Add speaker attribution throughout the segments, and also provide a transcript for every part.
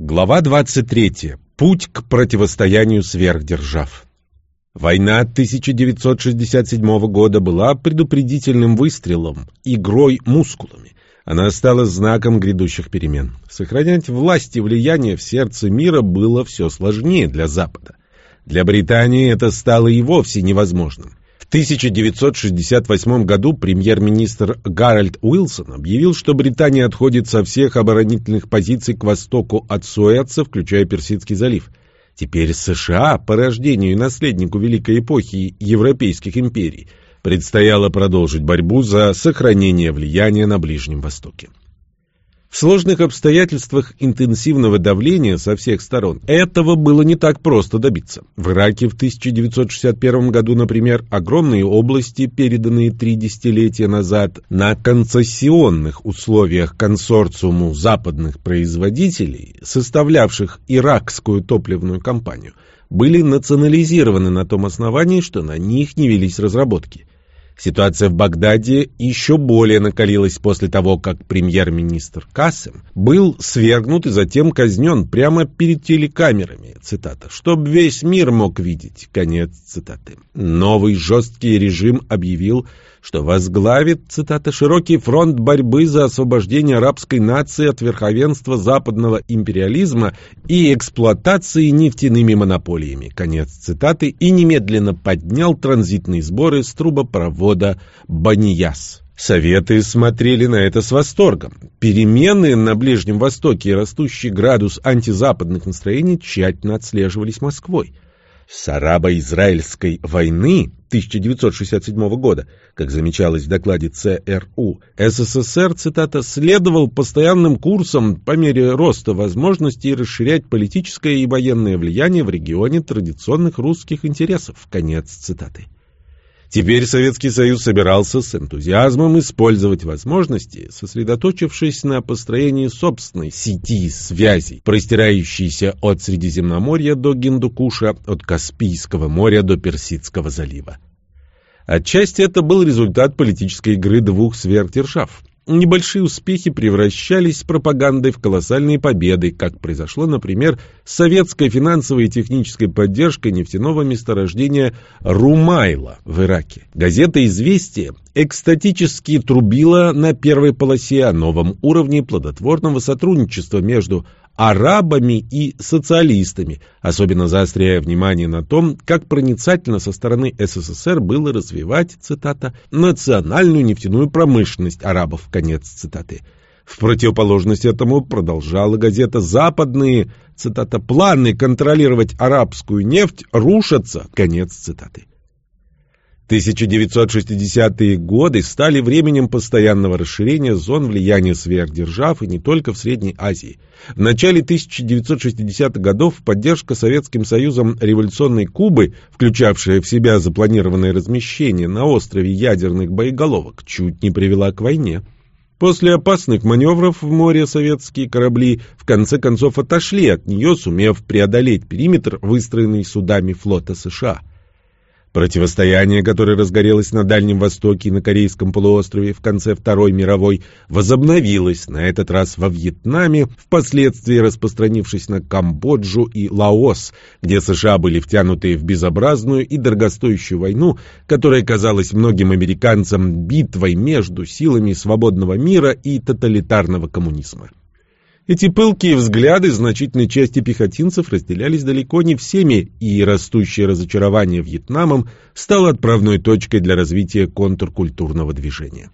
Speaker 1: Глава 23. Путь к противостоянию сверхдержав. Война 1967 года была предупредительным выстрелом, игрой мускулами. Она стала знаком грядущих перемен. Сохранять власть и влияние в сердце мира было все сложнее для Запада. Для Британии это стало и вовсе невозможным. 1968 году премьер-министр Гарольд Уилсон объявил, что Британия отходит со всех оборонительных позиций к востоку от Суэца, включая Персидский залив. Теперь США, по рождению и наследнику великой эпохи европейских империй, предстояло продолжить борьбу за сохранение влияния на Ближнем Востоке. В сложных обстоятельствах интенсивного давления со всех сторон этого было не так просто добиться. В Ираке в 1961 году, например, огромные области, переданные три десятилетия назад на концессионных условиях консорциуму западных производителей, составлявших иракскую топливную компанию, были национализированы на том основании, что на них не велись разработки. Ситуация в Багдаде еще более накалилась после того, как премьер-министр Кассем был свергнут и затем казнен прямо перед телекамерами, цитата, «чтоб весь мир мог видеть», конец цитаты. Новый жесткий режим объявил, что возглавит, цитата, «широкий фронт борьбы за освобождение арабской нации от верховенства западного империализма и эксплуатации нефтяными монополиями», конец цитаты, и немедленно поднял транзитные сборы с трубопровода «Банияс». Советы смотрели на это с восторгом. Перемены на Ближнем Востоке и растущий градус антизападных настроений тщательно отслеживались Москвой. С арабо-израильской войны 1967 года, как замечалось в докладе ЦРУ, СССР, цитата, «следовал постоянным курсом по мере роста возможностей расширять политическое и военное влияние в регионе традиционных русских интересов». Конец цитаты. Теперь Советский Союз собирался с энтузиазмом использовать возможности, сосредоточившись на построении собственной сети связей, простирающейся от Средиземноморья до Гиндукуша, от Каспийского моря до Персидского залива. Отчасти это был результат политической игры двух сверхдержав. Небольшие успехи превращались пропагандой в колоссальные победы, как произошло, например, с советской финансовой и технической поддержкой нефтяного месторождения Румайла в Ираке. Газета «Известия» экстатически трубила на первой полосе о новом уровне плодотворного сотрудничества между арабами и социалистами, особенно заостряя внимание на том, как проницательно со стороны СССР было развивать, цитата, «национальную нефтяную промышленность арабов», конец цитаты. В противоположность этому продолжала газета «Западные, цитата, планы контролировать арабскую нефть рушатся», конец цитаты. 1960-е годы стали временем постоянного расширения зон влияния сверхдержав и не только в Средней Азии. В начале 1960-х годов поддержка Советским Союзом революционной Кубы, включавшая в себя запланированное размещение на острове ядерных боеголовок, чуть не привела к войне. После опасных маневров в море советские корабли в конце концов отошли от нее, сумев преодолеть периметр, выстроенный судами флота США. Противостояние, которое разгорелось на Дальнем Востоке и на Корейском полуострове в конце Второй мировой, возобновилось, на этот раз во Вьетнаме, впоследствии распространившись на Камбоджу и Лаос, где США были втянуты в безобразную и дорогостоящую войну, которая казалась многим американцам битвой между силами свободного мира и тоталитарного коммунизма. Эти пылкие взгляды значительной части пехотинцев разделялись далеко не всеми, и растущее разочарование Вьетнамом стало отправной точкой для развития контркультурного движения.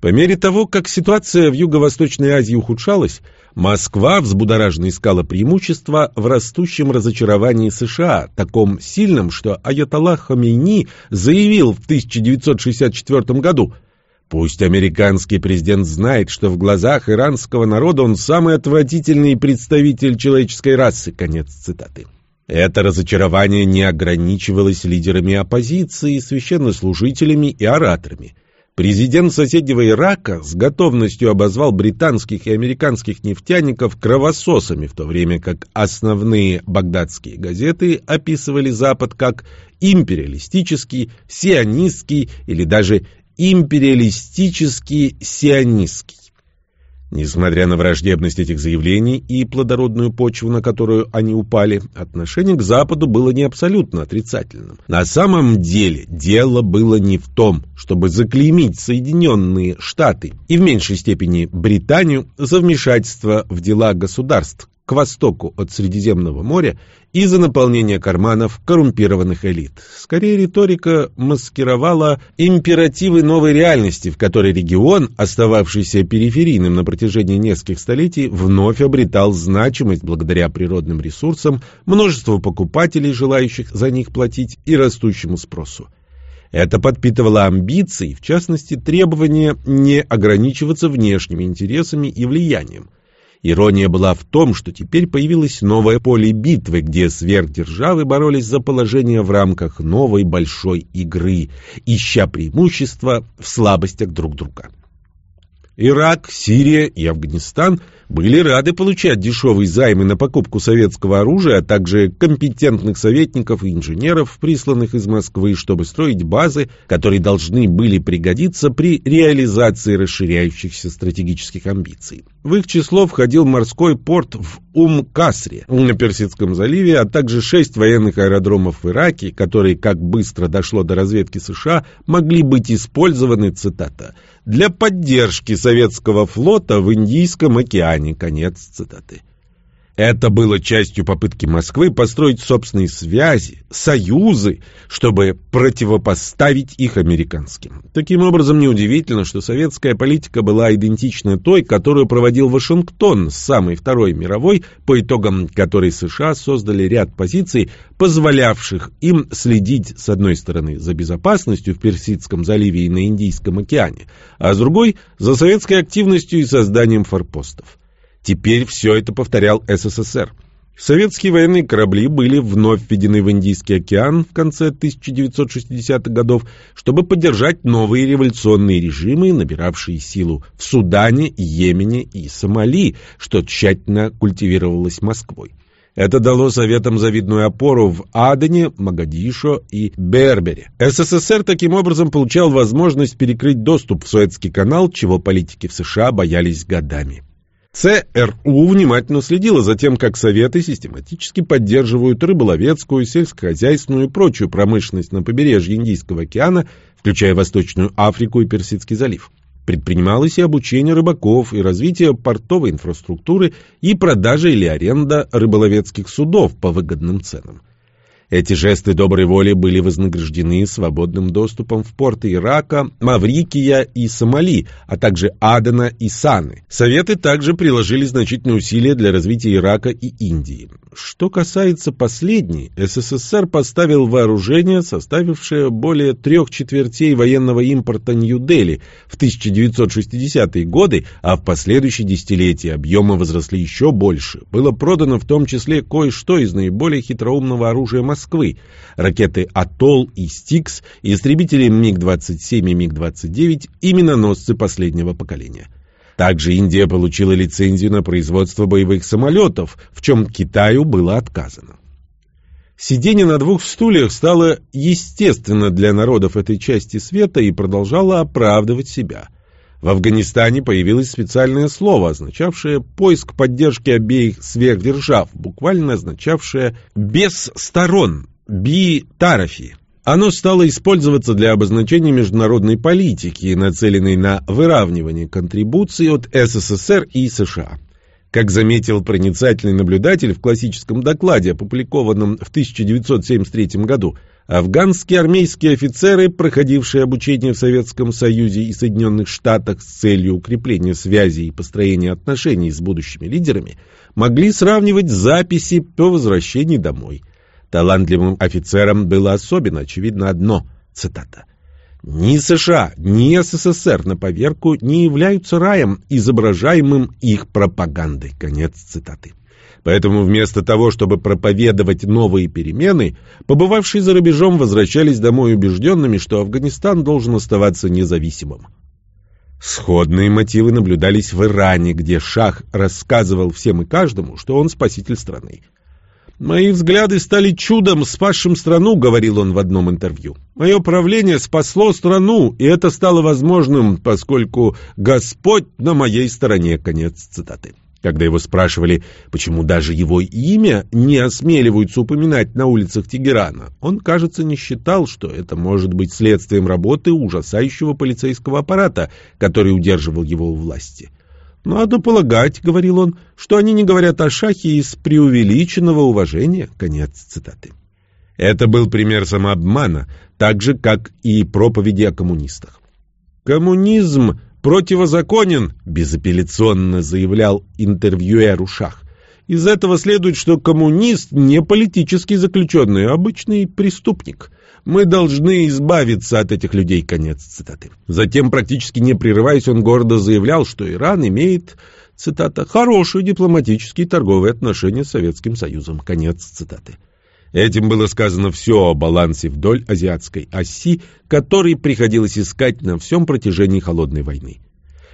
Speaker 1: По мере того, как ситуация в Юго-Восточной Азии ухудшалась, Москва взбудораженно искала преимущества в растущем разочаровании США, таком сильном, что Аятоллах Хамейни заявил в 1964 году – Пусть американский президент знает, что в глазах иранского народа он самый отвратительный представитель человеческой расы. Конец цитаты. Это разочарование не ограничивалось лидерами оппозиции, священнослужителями и ораторами. Президент соседнего Ирака с готовностью обозвал британских и американских нефтяников кровососами, в то время как основные багдадские газеты описывали Запад как империалистический, сионистский или даже империалистический сионистский. Несмотря на враждебность этих заявлений и плодородную почву, на которую они упали, отношение к Западу было не абсолютно отрицательным. На самом деле дело было не в том, чтобы заклеймить Соединенные Штаты и в меньшей степени Британию за вмешательство в дела государств, к востоку от Средиземного моря из-за наполнения карманов коррумпированных элит. Скорее, риторика маскировала императивы новой реальности, в которой регион, остававшийся периферийным на протяжении нескольких столетий, вновь обретал значимость благодаря природным ресурсам, множеству покупателей, желающих за них платить, и растущему спросу. Это подпитывало амбиции, в частности, требование не ограничиваться внешними интересами и влиянием – Ирония была в том, что теперь появилось новое поле битвы, где сверхдержавы боролись за положение в рамках новой большой игры, ища преимущества в слабостях друг друга. Ирак, Сирия и Афганистан были рады получать дешевые займы на покупку советского оружия, а также компетентных советников и инженеров, присланных из Москвы, чтобы строить базы, которые должны были пригодиться при реализации расширяющихся стратегических амбиций. В их число входил морской порт в Ум-Касре на Персидском заливе, а также шесть военных аэродромов в Ираке, которые, как быстро дошло до разведки США, могли быть использованы, цитата, «для поддержки советского флота в Индийском океане». Конец цитаты. Это было частью попытки Москвы построить собственные связи, союзы, чтобы противопоставить их американским. Таким образом, неудивительно, что советская политика была идентична той, которую проводил Вашингтон с самой Второй мировой, по итогам которой США создали ряд позиций, позволявших им следить, с одной стороны, за безопасностью в Персидском заливе и на Индийском океане, а с другой – за советской активностью и созданием форпостов. Теперь все это повторял СССР. Советские военные корабли были вновь введены в Индийский океан в конце 1960-х годов, чтобы поддержать новые революционные режимы, набиравшие силу в Судане, Йемене и Сомали, что тщательно культивировалось Москвой. Это дало Советам завидную опору в Адене, Магадишо и Бербере. СССР таким образом получал возможность перекрыть доступ в Суэцкий канал, чего политики в США боялись годами. ЦРУ внимательно следила за тем, как Советы систематически поддерживают рыболовецкую, сельскохозяйственную и прочую промышленность на побережье Индийского океана, включая Восточную Африку и Персидский залив. Предпринималось и обучение рыбаков, и развитие портовой инфраструктуры, и продажа или аренда рыболовецких судов по выгодным ценам. Эти жесты доброй воли были вознаграждены свободным доступом в порты Ирака, Маврикия и Сомали, а также Адена и Саны. Советы также приложили значительные усилия для развития Ирака и Индии. Что касается последней, СССР поставил вооружение, составившее более трех четвертей военного импорта Нью-Дели в 1960-е годы, а в последующие десятилетия объемы возросли еще больше. Было продано в том числе кое-что из наиболее хитроумного оружия Москвы Москвы, ракеты «Атолл» и «Стикс», истребители МиГ-27 и МиГ-29 и миноносцы последнего поколения. Также Индия получила лицензию на производство боевых самолетов, в чем Китаю было отказано. Сидение на двух стульях стало естественно для народов этой части света и продолжало оправдывать себя. В Афганистане появилось специальное слово, означавшее поиск поддержки обеих сверхдержав, буквально означавшее «без сторон», «би-тарафи». Оно стало использоваться для обозначения международной политики, нацеленной на выравнивание контрибуций от СССР и США. Как заметил проницательный наблюдатель в классическом докладе, опубликованном в 1973 году, Афганские армейские офицеры, проходившие обучение в Советском Союзе и Соединенных Штатах с целью укрепления связей и построения отношений с будущими лидерами, могли сравнивать записи по возвращении домой. Талантливым офицерам было особенно очевидно одно – цитата. «Ни США, ни СССР на поверку не являются раем, изображаемым их пропагандой». Конец цитаты. Поэтому вместо того, чтобы проповедовать новые перемены, побывавшие за рубежом возвращались домой убежденными, что Афганистан должен оставаться независимым. Сходные мотивы наблюдались в Иране, где Шах рассказывал всем и каждому, что он спаситель страны. «Мои взгляды стали чудом, спасшим страну», — говорил он в одном интервью. «Мое правление спасло страну, и это стало возможным, поскольку Господь на моей стороне». Конец цитаты. Когда его спрашивали, почему даже его имя не осмеливаются упоминать на улицах Тегерана, он, кажется, не считал, что это может быть следствием работы ужасающего полицейского аппарата, который удерживал его у власти. «Надо полагать», — говорил он, — «что они не говорят о шахе из преувеличенного уважения». Конец цитаты. Это был пример самообмана, так же, как и проповеди о коммунистах. Коммунизм противозаконен, безапелляционно заявлял интервьюер Ушах. Из этого следует, что коммунист не политический заключенный, а обычный преступник. Мы должны избавиться от этих людей. Конец цитаты. Затем, практически не прерываясь, он гордо заявлял, что Иран имеет, цитата, хорошие дипломатические и торговые отношения с Советским Союзом. Конец цитаты. Этим было сказано все о балансе вдоль азиатской оси, который приходилось искать на всем протяжении Холодной войны.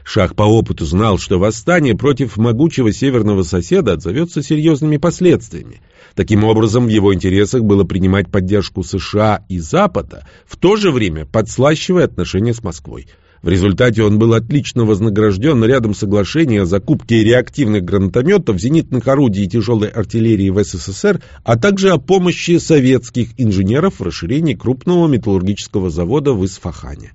Speaker 1: Шах по опыту знал, что восстание против могучего северного соседа отзовется серьезными последствиями. Таким образом, в его интересах было принимать поддержку США и Запада, в то же время подслащивая отношения с Москвой – в результате он был отлично вознагражден рядом соглашений о закупке реактивных гранатометов, зенитных орудий и тяжелой артиллерии в СССР, а также о помощи советских инженеров в расширении крупного металлургического завода в Исфахане.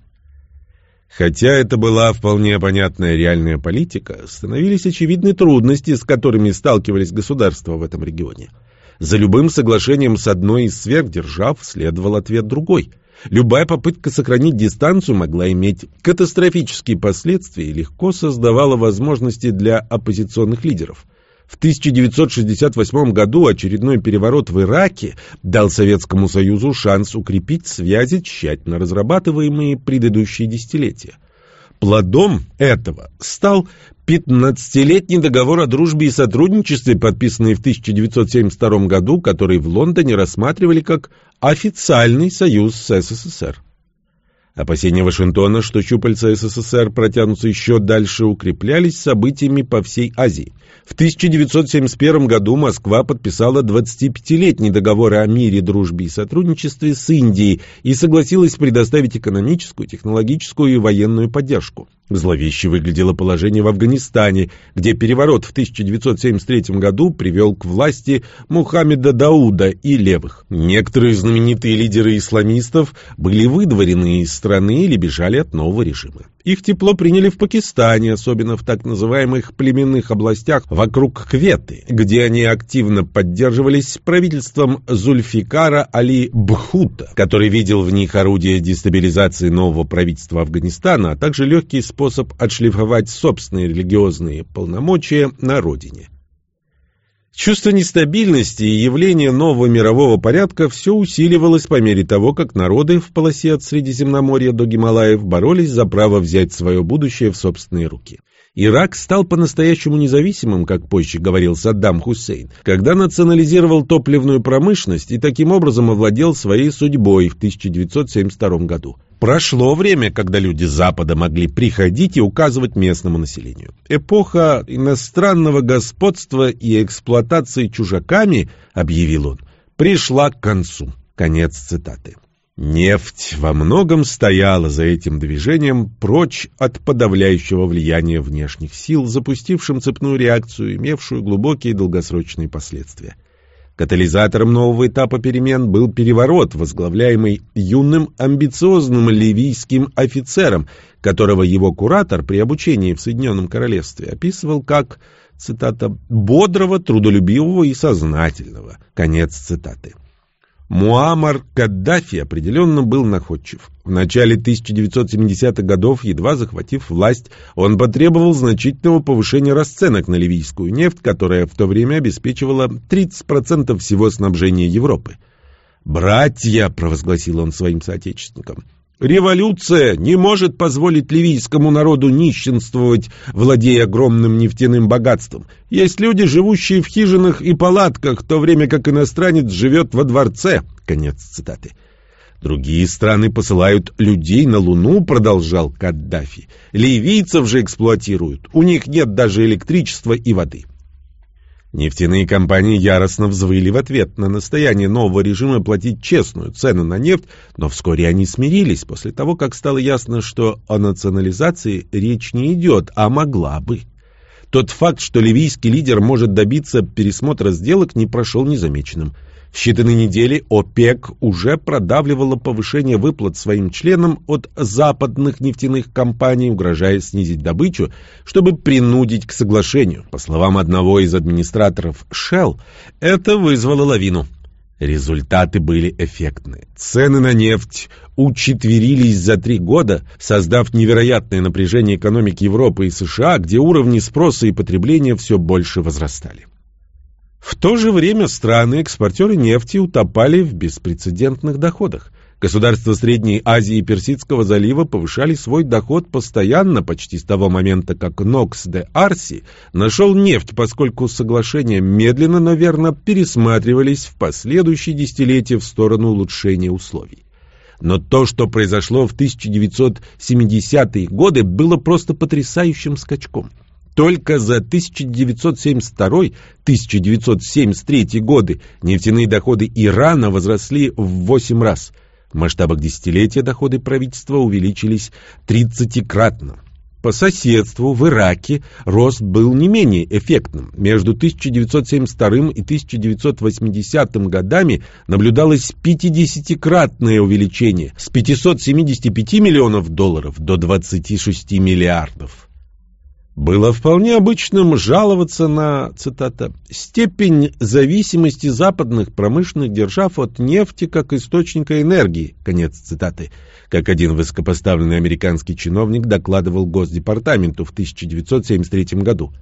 Speaker 1: Хотя это была вполне понятная реальная политика, становились очевидны трудности, с которыми сталкивались государства в этом регионе. За любым соглашением с одной из сверхдержав следовал ответ другой – Любая попытка сохранить дистанцию могла иметь катастрофические последствия и легко создавала возможности для оппозиционных лидеров. В 1968 году очередной переворот в Ираке дал Советскому Союзу шанс укрепить связи, тщательно разрабатываемые предыдущие десятилетия. Плодом этого стал 15-летний договор о дружбе и сотрудничестве, подписанный в 1972 году, который в Лондоне рассматривали как официальный союз с СССР. Опасения Вашингтона, что щупальца СССР протянутся еще дальше, укреплялись событиями по всей Азии. В 1971 году Москва подписала 25-летний договор о мире, дружбе и сотрудничестве с Индией и согласилась предоставить экономическую, технологическую и военную поддержку. Зловеще выглядело положение в Афганистане, где переворот в 1973 году привел к власти Мухаммеда Дауда и левых. Некоторые знаменитые лидеры исламистов были выдворены из страны или бежали от нового режима. Их тепло приняли в Пакистане, особенно в так называемых племенных областях вокруг Кветы, где они активно поддерживались правительством Зульфикара Али Бхута, который видел в них орудие дестабилизации нового правительства Афганистана, а также легкий способ отшлифовать собственные религиозные полномочия на родине. Чувство нестабильности и явление нового мирового порядка все усиливалось по мере того, как народы в полосе от Средиземноморья до Гималаев боролись за право взять свое будущее в собственные руки. Ирак стал по-настоящему независимым, как позже говорил Саддам Хусейн, когда национализировал топливную промышленность и таким образом овладел своей судьбой в 1972 году. Прошло время, когда люди Запада могли приходить и указывать местному населению. Эпоха иностранного господства и эксплуатации чужаками, объявил он, пришла к концу. Конец цитаты. Нефть во многом стояла за этим движением прочь от подавляющего влияния внешних сил, запустившим цепную реакцию, имевшую глубокие долгосрочные последствия. Катализатором нового этапа перемен был переворот, возглавляемый юным амбициозным ливийским офицером, которого его куратор при обучении в Соединенном Королевстве описывал как, цитата, «бодрого, трудолюбивого и сознательного». Конец цитаты. Муаммар Каддафи определенно был находчив. В начале 1970-х годов, едва захватив власть, он потребовал значительного повышения расценок на ливийскую нефть, которая в то время обеспечивала 30% всего снабжения Европы. «Братья», — провозгласил он своим соотечественникам, Революция не может позволить ливийскому народу нищенствовать, владея огромным нефтяным богатством. Есть люди, живущие в хижинах и палатках, в то время как иностранец живет во дворце. Конец цитаты. Другие страны посылают людей на Луну, продолжал Каддафи. Ливийцев же эксплуатируют. У них нет даже электричества и воды. Нефтяные компании яростно взвыли в ответ на настояние нового режима платить честную цену на нефть, но вскоре они смирились после того, как стало ясно, что о национализации речь не идет, а могла бы. Тот факт, что ливийский лидер может добиться пересмотра сделок, не прошел незамеченным. В считанные недели ОПЕК уже продавливала повышение выплат своим членам от западных нефтяных компаний, угрожая снизить добычу, чтобы принудить к соглашению. По словам одного из администраторов Shell, это вызвало лавину. Результаты были эффектны. Цены на нефть учетверились за три года, создав невероятное напряжение экономики Европы и США, где уровни спроса и потребления все больше возрастали. В то же время страны-экспортеры нефти утопали в беспрецедентных доходах. Государства Средней Азии и Персидского залива повышали свой доход постоянно, почти с того момента, как Нокс де Арси нашел нефть, поскольку соглашения медленно, но верно пересматривались в последующие десятилетия в сторону улучшения условий. Но то, что произошло в 1970-е годы, было просто потрясающим скачком – только за 1972-1973 годы нефтяные доходы Ирана возросли в 8 раз. В масштабах десятилетия доходы правительства увеличились 30-кратно. По соседству в Ираке рост был не менее эффектным. Между 1972 и 1980 годами наблюдалось 50-кратное увеличение с 575 миллионов долларов до 26 миллиардов. Было вполне обычным жаловаться на, цитата, «степень зависимости западных промышленных держав от нефти как источника энергии», конец цитаты, как один высокопоставленный американский чиновник докладывал Госдепартаменту в 1973 году.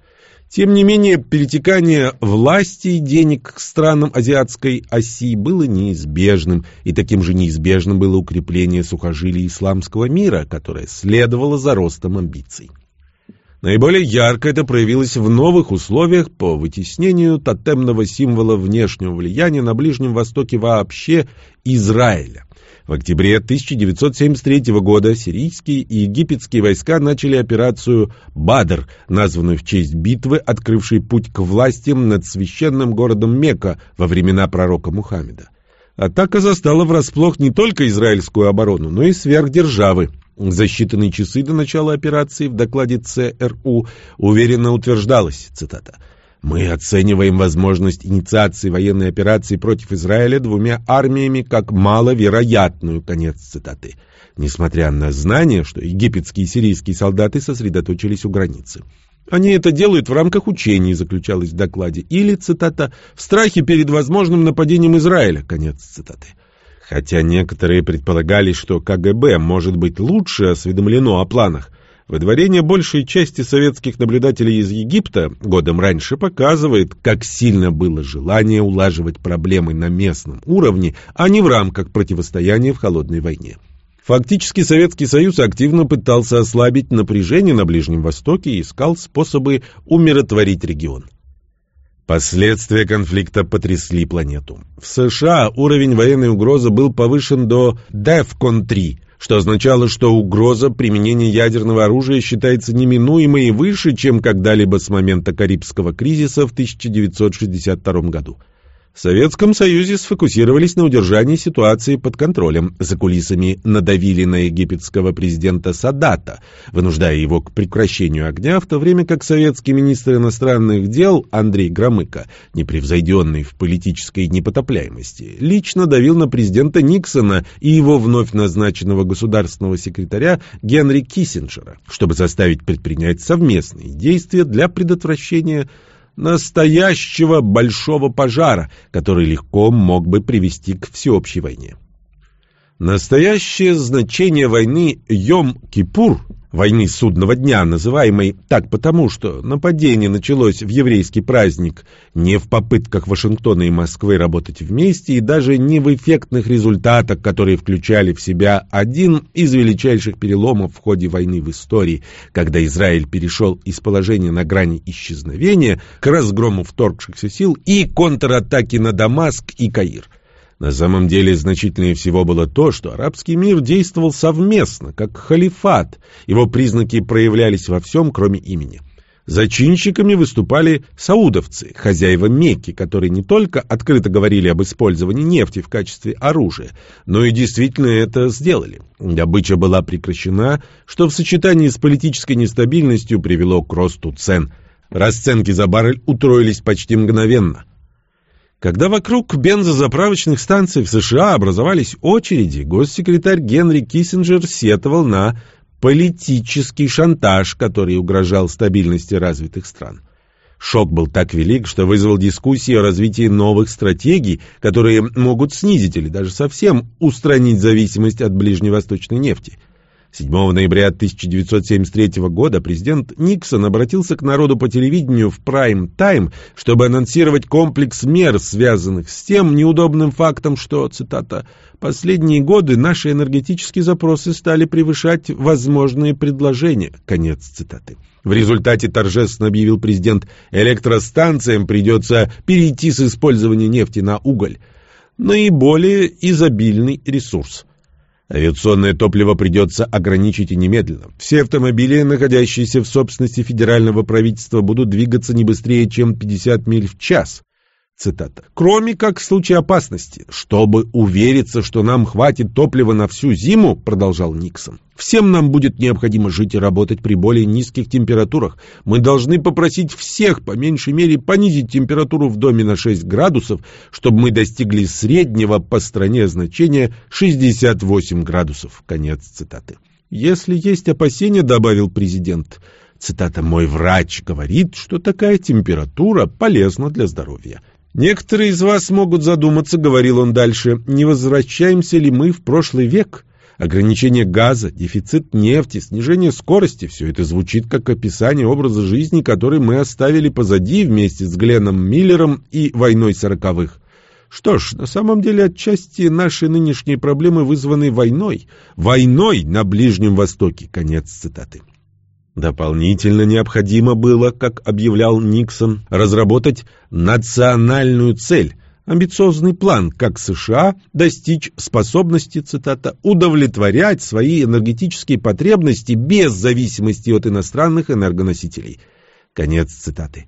Speaker 1: Тем не менее, перетекание власти и денег к странам азиатской оси было неизбежным, и таким же неизбежным было укрепление сухожилий исламского мира, которое следовало за ростом амбиций. Наиболее ярко это проявилось в новых условиях по вытеснению тотемного символа внешнего влияния на Ближнем Востоке вообще Израиля. В октябре 1973 года сирийские и египетские войска начали операцию «Бадр», названную в честь битвы, открывшей путь к власти над священным городом Мекка во времена пророка Мухаммеда. Атака застала врасплох не только израильскую оборону, но и сверхдержавы. За считанные часы до начала операции в докладе ЦРУ уверенно утверждалось, цитата, «Мы оцениваем возможность инициации военной операции против Израиля двумя армиями как маловероятную», конец цитаты, несмотря на знание, что египетские и сирийские солдаты сосредоточились у границы. Они это делают в рамках учений, заключалось в докладе, или, цитата, «в страхе перед возможным нападением Израиля», конец цитаты. Хотя некоторые предполагали, что КГБ может быть лучше осведомлено о планах, выдворение большей части советских наблюдателей из Египта годом раньше показывает, как сильно было желание улаживать проблемы на местном уровне, а не в рамках противостояния в холодной войне. Фактически Советский Союз активно пытался ослабить напряжение на Ближнем Востоке и искал способы умиротворить регион. Последствия конфликта потрясли планету. В США уровень военной угрозы был повышен до DEFCON 3, что означало, что угроза применения ядерного оружия считается неминуемой и выше, чем когда-либо с момента Карибского кризиса в 1962 году. В Советском Союзе сфокусировались на удержании ситуации под контролем. За кулисами надавили на египетского президента Садата, вынуждая его к прекращению огня, в то время как советский министр иностранных дел Андрей Громыко, непревзойденный в политической непотопляемости, лично давил на президента Никсона и его вновь назначенного государственного секретаря Генри Киссинджера, чтобы заставить предпринять совместные действия для предотвращения настоящего большого пожара, который легко мог бы привести к всеобщей войне. Настоящее значение войны Йом-Кипур войны судного дня, называемой так потому, что нападение началось в еврейский праздник не в попытках Вашингтона и Москвы работать вместе и даже не в эффектных результатах, которые включали в себя один из величайших переломов в ходе войны в истории, когда Израиль перешел из положения на грани исчезновения к разгрому вторгшихся сил и контратаке на Дамаск и Каир – на самом деле значительнее всего было то, что арабский мир действовал совместно, как халифат. Его признаки проявлялись во всем, кроме имени. Зачинщиками выступали саудовцы, хозяева Мекки, которые не только открыто говорили об использовании нефти в качестве оружия, но и действительно это сделали. Добыча была прекращена, что в сочетании с политической нестабильностью привело к росту цен. Расценки за баррель утроились почти мгновенно. Когда вокруг бензозаправочных станций в США образовались очереди, госсекретарь Генри Киссинджер сетовал на политический шантаж, который угрожал стабильности развитых стран. Шок был так велик, что вызвал дискуссии о развитии новых стратегий, которые могут снизить или даже совсем устранить зависимость от ближневосточной нефти – 7 ноября 1973 года президент Никсон обратился к народу по телевидению в прайм-тайм, чтобы анонсировать комплекс мер, связанных с тем неудобным фактом, что, цитата, «последние годы наши энергетические запросы стали превышать возможные предложения», конец цитаты. В результате торжественно объявил президент, электростанциям придется перейти с использования нефти на уголь, наиболее изобильный ресурс – Авиационное топливо придется ограничить и немедленно. Все автомобили, находящиеся в собственности федерального правительства, будут двигаться не быстрее, чем 50 миль в час. Цитата. «Кроме как в случае опасности, чтобы увериться, что нам хватит топлива на всю зиму, продолжал Никсон, всем нам будет необходимо жить и работать при более низких температурах. Мы должны попросить всех, по меньшей мере, понизить температуру в доме на 6 градусов, чтобы мы достигли среднего по стране значения 68 градусов». Конец цитаты. «Если есть опасения, — добавил президент, — цитата, «мой врач говорит, что такая температура полезна для здоровья». Некоторые из вас могут задуматься, говорил он дальше, не возвращаемся ли мы в прошлый век? Ограничение газа, дефицит нефти, снижение скорости – все это звучит как описание образа жизни, который мы оставили позади вместе с Гленном Миллером и войной сороковых. Что ж, на самом деле отчасти наши нынешние проблемы вызваны войной. Войной на Ближнем Востоке. Конец цитаты. Дополнительно необходимо было, как объявлял Никсон, разработать национальную цель, амбициозный план, как США достичь способности, цитата, удовлетворять свои энергетические потребности без зависимости от иностранных энергоносителей. Конец цитаты.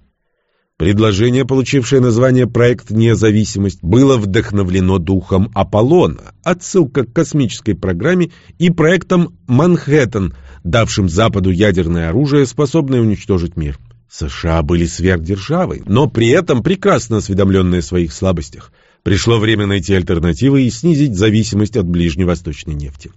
Speaker 1: Предложение, получившее название «Проект Независимость», было вдохновлено духом Аполлона, отсылка к космической программе и проектом «Манхэттен», давшим Западу ядерное оружие, способное уничтожить мир. США были сверхдержавой, но при этом прекрасно осведомленные о своих слабостях. Пришло время найти альтернативы и снизить зависимость от ближневосточной нефти.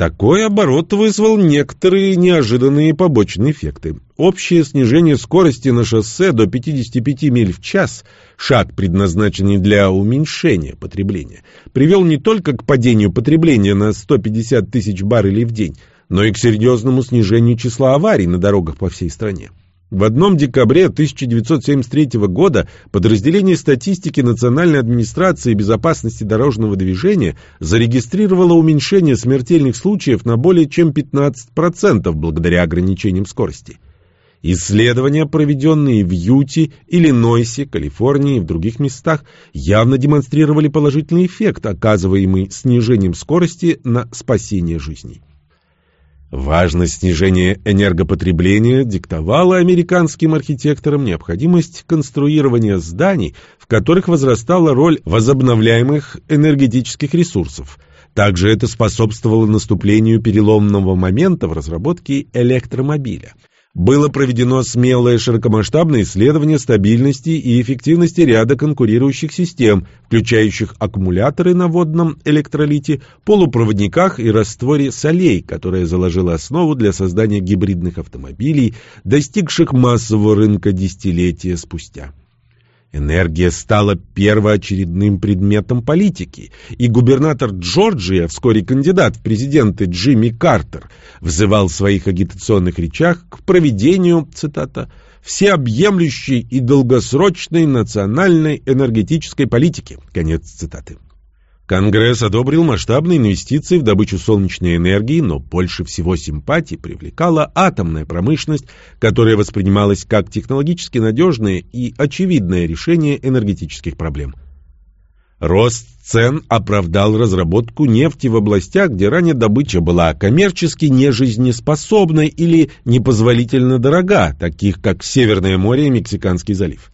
Speaker 1: Такой оборот вызвал некоторые неожиданные побочные эффекты. Общее снижение скорости на шоссе до 55 миль в час, шаг, предназначенный для уменьшения потребления, привел не только к падению потребления на 150 тысяч баррелей в день, но и к серьезному снижению числа аварий на дорогах по всей стране. В одном декабре 1973 года подразделение статистики Национальной администрации безопасности дорожного движения зарегистрировало уменьшение смертельных случаев на более чем 15% благодаря ограничениям скорости. Исследования, проведенные в Юте, Иллинойсе, Калифорнии и в других местах, явно демонстрировали положительный эффект, оказываемый снижением скорости на спасение жизней. Важность снижения энергопотребления диктовала американским архитекторам необходимость конструирования зданий, в которых возрастала роль возобновляемых энергетических ресурсов. Также это способствовало наступлению переломного момента в разработке электромобиля было проведено смелое широкомасштабное исследование стабильности и эффективности ряда конкурирующих систем, включающих аккумуляторы на водном электролите, полупроводниках и растворе солей, которая заложила основу для создания гибридных автомобилей, достигших массового рынка десятилетия спустя. Энергия стала первоочередным предметом политики, и губернатор Джорджия, вскоре кандидат в президенты Джимми Картер, взывал в своих агитационных речах к проведению, цитата, «всеобъемлющей и долгосрочной национальной энергетической политики». Конец цитаты. Конгресс одобрил масштабные инвестиции в добычу солнечной энергии, но больше всего симпатий привлекала атомная промышленность, которая воспринималась как технологически надежное и очевидное решение энергетических проблем. Рост цен оправдал разработку нефти в областях, где ранее добыча была коммерчески нежизнеспособной или непозволительно дорога, таких как Северное море и Мексиканский залив.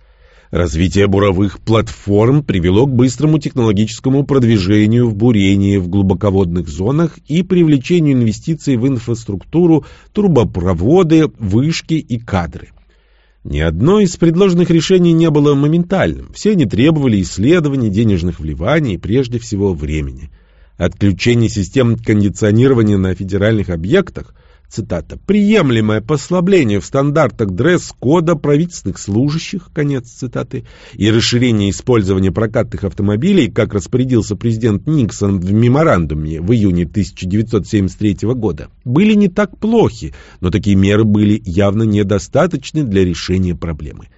Speaker 1: Развитие буровых платформ привело к быстрому технологическому продвижению в бурении в глубоководных зонах и привлечению инвестиций в инфраструктуру, трубопроводы, вышки и кадры. Ни одно из предложенных решений не было моментальным. Все они требовали исследований, денежных вливаний и прежде всего времени. Отключение систем кондиционирования на федеральных объектах – цитата, «приемлемое послабление в стандартах дресс-кода правительственных служащих», конец цитаты, и расширение использования прокатных автомобилей, как распорядился президент Никсон в меморандуме в июне 1973 года, были не так плохи, но такие меры были явно недостаточны для решения проблемы.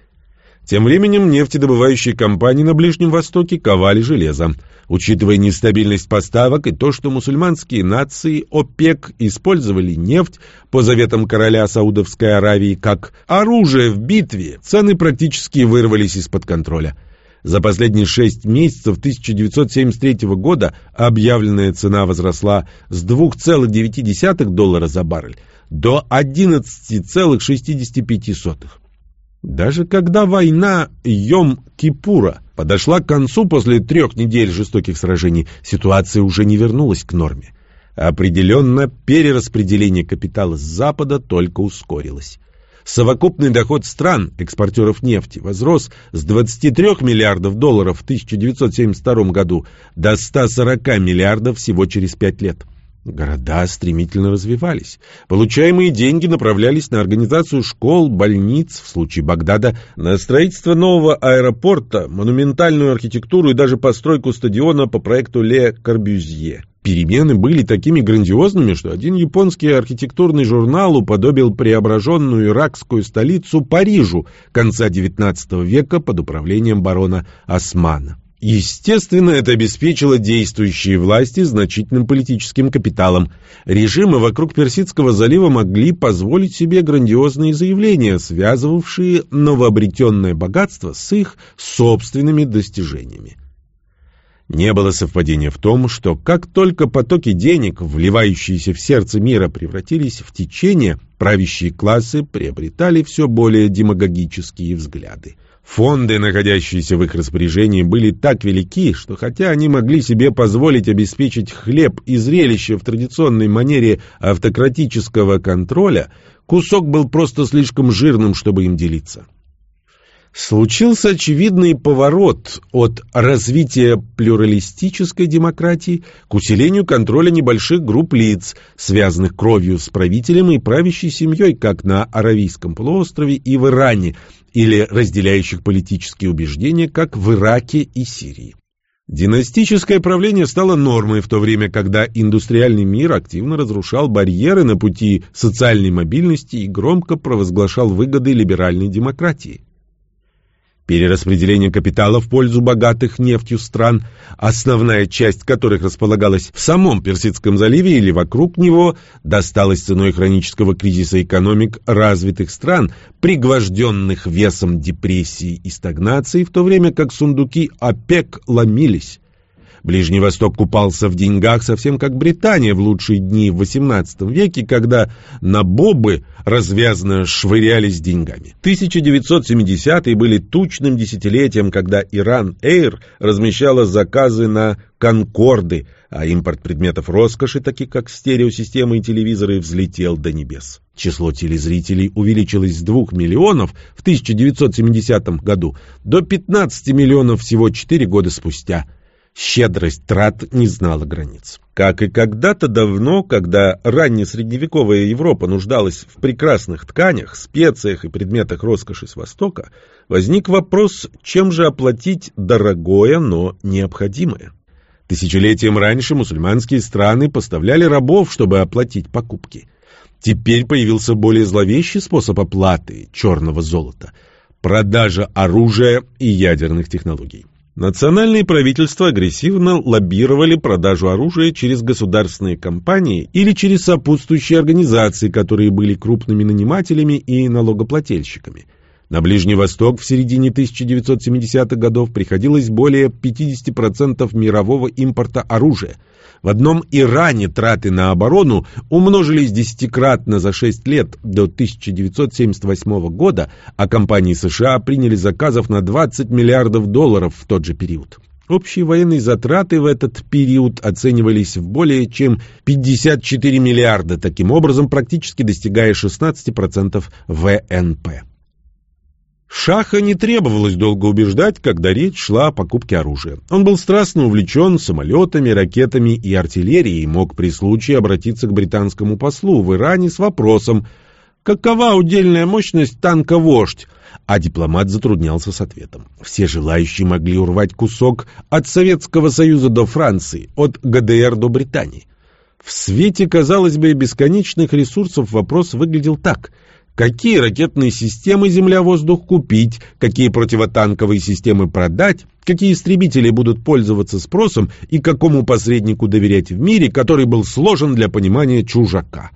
Speaker 1: Тем временем нефтедобывающие компании на Ближнем Востоке ковали железо. Учитывая нестабильность поставок и то, что мусульманские нации ОПЕК использовали нефть по заветам короля Саудовской Аравии как оружие в битве, цены практически вырвались из-под контроля. За последние шесть месяцев 1973 года объявленная цена возросла с 2,9 доллара за баррель до 11,65. Даже когда война Йом-Кипура подошла к концу после трех недель жестоких сражений, ситуация уже не вернулась к норме. Определенно, перераспределение капитала с Запада только ускорилось. Совокупный доход стран, экспортеров нефти, возрос с 23 миллиардов долларов в 1972 году до 140 миллиардов всего через пять лет. Города стремительно развивались. Получаемые деньги направлялись на организацию школ, больниц, в случае Багдада, на строительство нового аэропорта, монументальную архитектуру и даже постройку стадиона по проекту Ле Корбюзье. Перемены были такими грандиозными, что один японский архитектурный журнал уподобил преображенную иракскую столицу Парижу конца XIX века под управлением барона Османа. Естественно, это обеспечило действующие власти значительным политическим капиталом. Режимы вокруг Персидского залива могли позволить себе грандиозные заявления, связывавшие новообретенное богатство с их собственными достижениями. Не было совпадения в том, что как только потоки денег, вливающиеся в сердце мира, превратились в течение, правящие классы приобретали все более демагогические взгляды. Фонды, находящиеся в их распоряжении, были так велики, что хотя они могли себе позволить обеспечить хлеб и зрелище в традиционной манере автократического контроля, кусок был просто слишком жирным, чтобы им делиться. Случился очевидный поворот от развития плюралистической демократии к усилению контроля небольших групп лиц, связанных кровью с правителем и правящей семьей как на Аравийском полуострове и в Иране, или разделяющих политические убеждения, как в Ираке и Сирии. Династическое правление стало нормой в то время, когда индустриальный мир активно разрушал барьеры на пути социальной мобильности и громко провозглашал выгоды либеральной демократии. Перераспределение капитала в пользу богатых нефтью стран, основная часть которых располагалась в самом Персидском заливе или вокруг него, досталась ценой хронического кризиса экономик развитых стран, пригвожденных весом депрессии и стагнации, в то время как сундуки ОПЕК ломились. Ближний Восток купался в деньгах, совсем как Британия в лучшие дни в XVIII веке, когда на бобы развязно швырялись деньгами. 1970-е были тучным десятилетием, когда Иран Эйр размещала заказы на «Конкорды», а импорт предметов роскоши, таких как стереосистемы и телевизоры, взлетел до небес. Число телезрителей увеличилось с 2 миллионов в 1970 году до 15 миллионов всего 4 года спустя – Щедрость трат не знала границ. Как и когда-то давно, когда раннесредневековая Европа нуждалась в прекрасных тканях, специях и предметах роскоши с Востока, возник вопрос, чем же оплатить дорогое, но необходимое. Тысячелетием раньше мусульманские страны поставляли рабов, чтобы оплатить покупки. Теперь появился более зловещий способ оплаты черного золота – продажа оружия и ядерных технологий. Национальные правительства агрессивно лоббировали продажу оружия через государственные компании или через сопутствующие организации, которые были крупными нанимателями и налогоплательщиками. На Ближний Восток в середине 1970-х годов приходилось более 50% мирового импорта оружия. В одном Иране траты на оборону умножились десятикратно за 6 лет до 1978 года, а компании США приняли заказов на 20 миллиардов долларов в тот же период. Общие военные затраты в этот период оценивались в более чем 54 миллиарда, таким образом практически достигая 16% ВНП. Шаха не требовалось долго убеждать, когда речь шла о покупке оружия. Он был страстно увлечен самолетами, ракетами и артиллерией и мог при случае обратиться к британскому послу в Иране с вопросом «Какова удельная мощность танка «Вождь»?» А дипломат затруднялся с ответом. Все желающие могли урвать кусок от Советского Союза до Франции, от ГДР до Британии. В свете, казалось бы, бесконечных ресурсов вопрос выглядел так – какие ракетные системы земля-воздух купить, какие противотанковые системы продать, какие истребители будут пользоваться спросом и какому посреднику доверять в мире, который был сложен для понимания чужака.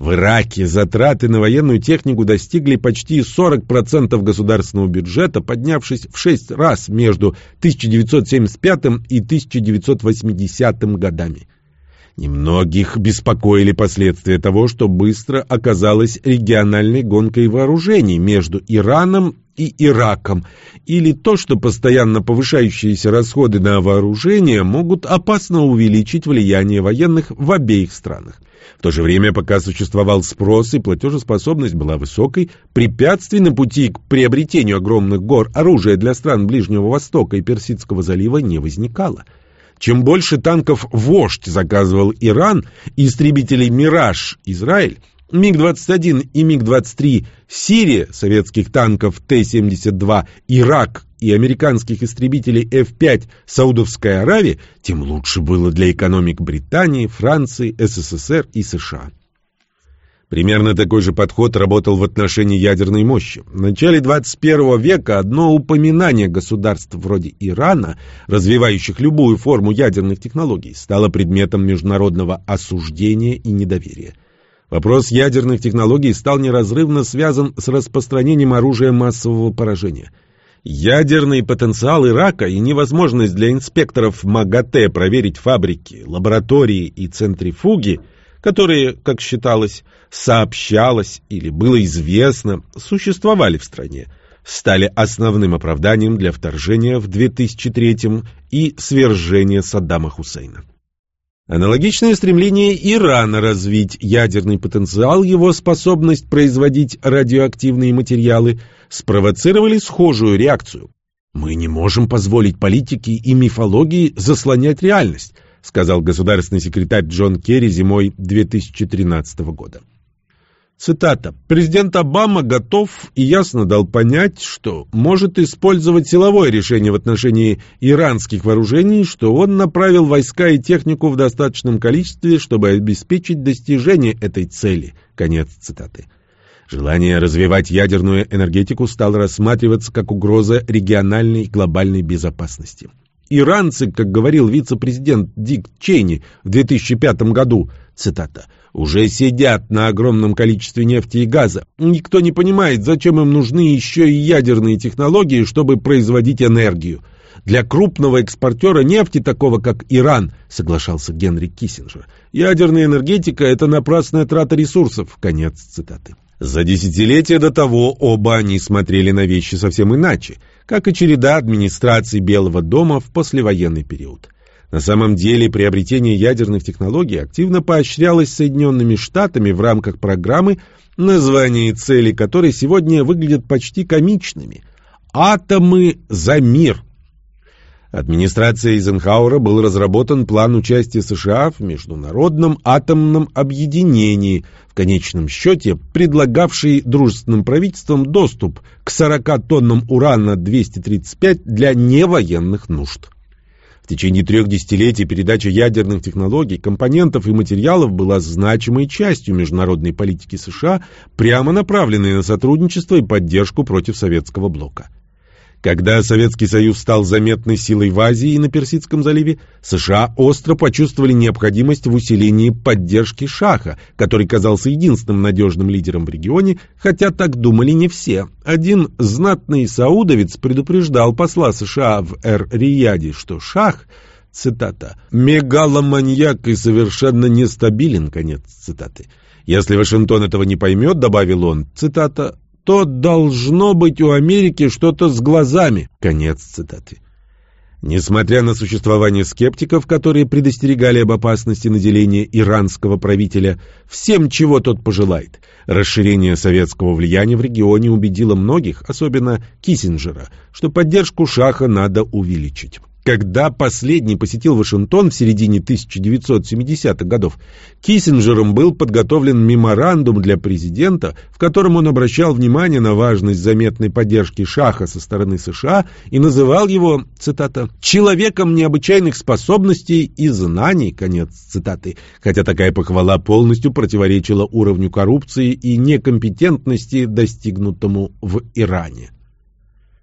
Speaker 1: В Ираке затраты на военную технику достигли почти 40% государственного бюджета, поднявшись в 6 раз между 1975 и 1980 годами. Немногих беспокоили последствия того, что быстро оказалось региональной гонкой вооружений между Ираном и Ираком, или то, что постоянно повышающиеся расходы на вооружение могут опасно увеличить влияние военных в обеих странах. В то же время, пока существовал спрос и платежеспособность была высокой, препятствий на пути к приобретению огромных гор оружия для стран Ближнего Востока и Персидского залива не возникало – чем больше танков «Вождь» заказывал Иран и истребителей «Мираж» Израиль, МиГ-21 и МиГ-23 Сирия, советских танков Т-72 Ирак и американских истребителей F-5 Саудовская Аравия, тем лучше было для экономик Британии, Франции, СССР и США. Примерно такой же подход работал в отношении ядерной мощи. В начале 21 века одно упоминание государств вроде Ирана, развивающих любую форму ядерных технологий, стало предметом международного осуждения и недоверия. Вопрос ядерных технологий стал неразрывно связан с распространением оружия массового поражения. Ядерный потенциал Ирака и невозможность для инспекторов МАГАТЭ проверить фабрики, лаборатории и центрифуги – которые, как считалось, сообщалось или было известно, существовали в стране, стали основным оправданием для вторжения в 2003 и свержения Саддама Хусейна. Аналогичное стремление Ирана развить ядерный потенциал, его способность производить радиоактивные материалы, спровоцировали схожую реакцию. Мы не можем позволить политике и мифологии заслонять реальность сказал государственный секретарь Джон Керри зимой 2013 года. Цитата. «Президент Обама готов и ясно дал понять, что может использовать силовое решение в отношении иранских вооружений, что он направил войска и технику в достаточном количестве, чтобы обеспечить достижение этой цели». Конец цитаты. Желание развивать ядерную энергетику стало рассматриваться как угроза региональной и глобальной безопасности. Иранцы, как говорил вице-президент Дик Чейни в 2005 году, цитата, «уже сидят на огромном количестве нефти и газа. Никто не понимает, зачем им нужны еще и ядерные технологии, чтобы производить энергию. Для крупного экспортера нефти, такого как Иран, соглашался Генри Киссинджер, ядерная энергетика – это напрасная трата ресурсов». Конец цитаты. За десятилетия до того оба они смотрели на вещи совсем иначе, как и череда администраций Белого дома в послевоенный период. На самом деле приобретение ядерных технологий активно поощрялось Соединенными Штатами в рамках программы, название и цели которой сегодня выглядят почти комичными. «Атомы за мир» Администрацией Эйзенхауэра был разработан план участия США в международном атомном объединении, в конечном счете предлагавший дружественным правительствам доступ к 40 тоннам урана-235 для невоенных нужд. В течение трех десятилетий передача ядерных технологий, компонентов и материалов была значимой частью международной политики США, прямо направленной на сотрудничество и поддержку против советского блока. Когда Советский Союз стал заметной силой в Азии и на Персидском заливе, США остро почувствовали необходимость в усилении поддержки Шаха, который казался единственным надежным лидером в регионе, хотя так думали не все. Один знатный саудовец предупреждал посла США в Эр-Рияде, что Шах – цитата, «мегаломаньяк и совершенно нестабилен», конец цитаты. Если Вашингтон этого не поймет, добавил он, цитата, то должно быть у Америки что-то с глазами. Конец цитаты. Несмотря на существование скептиков, которые предостерегали об опасности наделения иранского правителя всем, чего тот пожелает, расширение советского влияния в регионе убедило многих, особенно Киссинджера, что поддержку Шаха надо увеличить. Когда последний посетил Вашингтон в середине 1970-х годов, Киссинджером был подготовлен меморандум для президента, в котором он обращал внимание на важность заметной поддержки Шаха со стороны США и называл его, цитата, «человеком необычайных способностей и знаний», конец цитаты, хотя такая похвала полностью противоречила уровню коррупции и некомпетентности, достигнутому в Иране.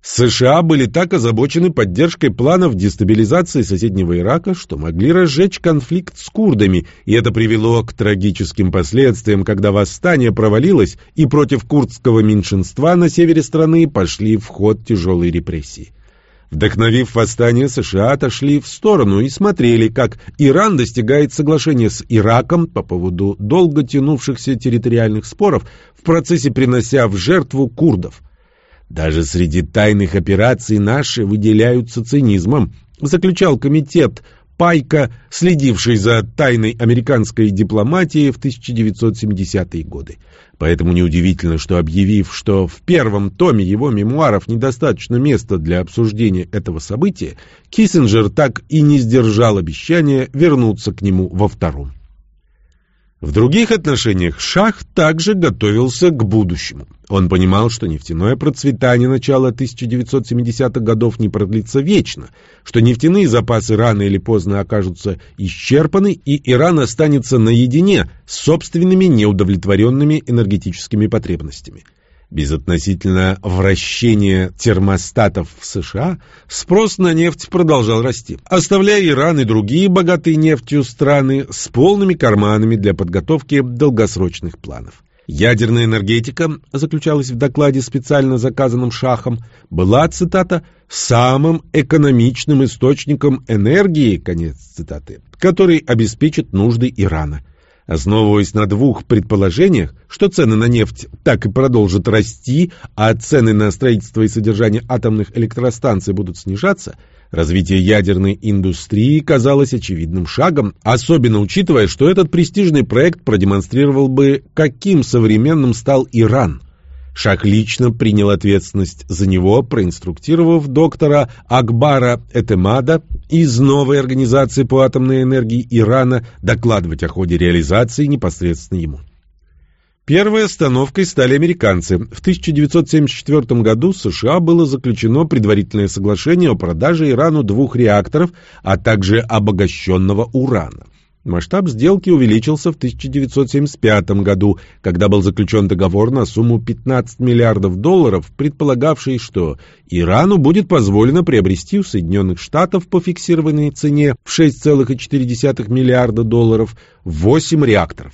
Speaker 1: США были так озабочены поддержкой планов дестабилизации соседнего Ирака, что могли разжечь конфликт с курдами, и это привело к трагическим последствиям, когда восстание провалилось, и против курдского меньшинства на севере страны пошли в ход тяжелые репрессии. Вдохновив восстание, США отошли в сторону и смотрели, как Иран достигает соглашения с Ираком по поводу долго тянувшихся территориальных споров, в процессе принося в жертву курдов – даже среди тайных операций наши выделяются цинизмом, заключал комитет Пайка, следивший за тайной американской дипломатией в 1970-е годы. Поэтому неудивительно, что объявив, что в первом томе его мемуаров недостаточно места для обсуждения этого события, Киссинджер так и не сдержал обещания вернуться к нему во втором. В других отношениях Шах также готовился к будущему. Он понимал, что нефтяное процветание начала 1970-х годов не продлится вечно, что нефтяные запасы рано или поздно окажутся исчерпаны, и Иран останется наедине с собственными неудовлетворенными энергетическими потребностями. Безотносительно вращения термостатов в США, спрос на нефть продолжал расти, оставляя Иран и другие богатые нефтью страны с полными карманами для подготовки долгосрочных планов. Ядерная энергетика, заключалась в докладе, специально заказанном Шахом, была, цитата, «самым экономичным источником энергии», конец цитаты, который обеспечит нужды Ирана. Основываясь на двух предположениях, что цены на нефть так и продолжат расти, а цены на строительство и содержание атомных электростанций будут снижаться, развитие ядерной индустрии казалось очевидным шагом, особенно учитывая, что этот престижный проект продемонстрировал бы, каким современным стал Иран – Шах лично принял ответственность за него, проинструктировав доктора Акбара Этемада из новой организации по атомной энергии Ирана докладывать о ходе реализации непосредственно ему. Первой остановкой стали американцы. В 1974 году с США было заключено предварительное соглашение о продаже Ирану двух реакторов, а также обогащенного урана. Масштаб сделки увеличился в 1975 году, когда был заключен договор на сумму 15 миллиардов долларов, предполагавший, что Ирану будет позволено приобрести у Соединенных Штатов по фиксированной цене в 6,4 миллиарда долларов 8 реакторов.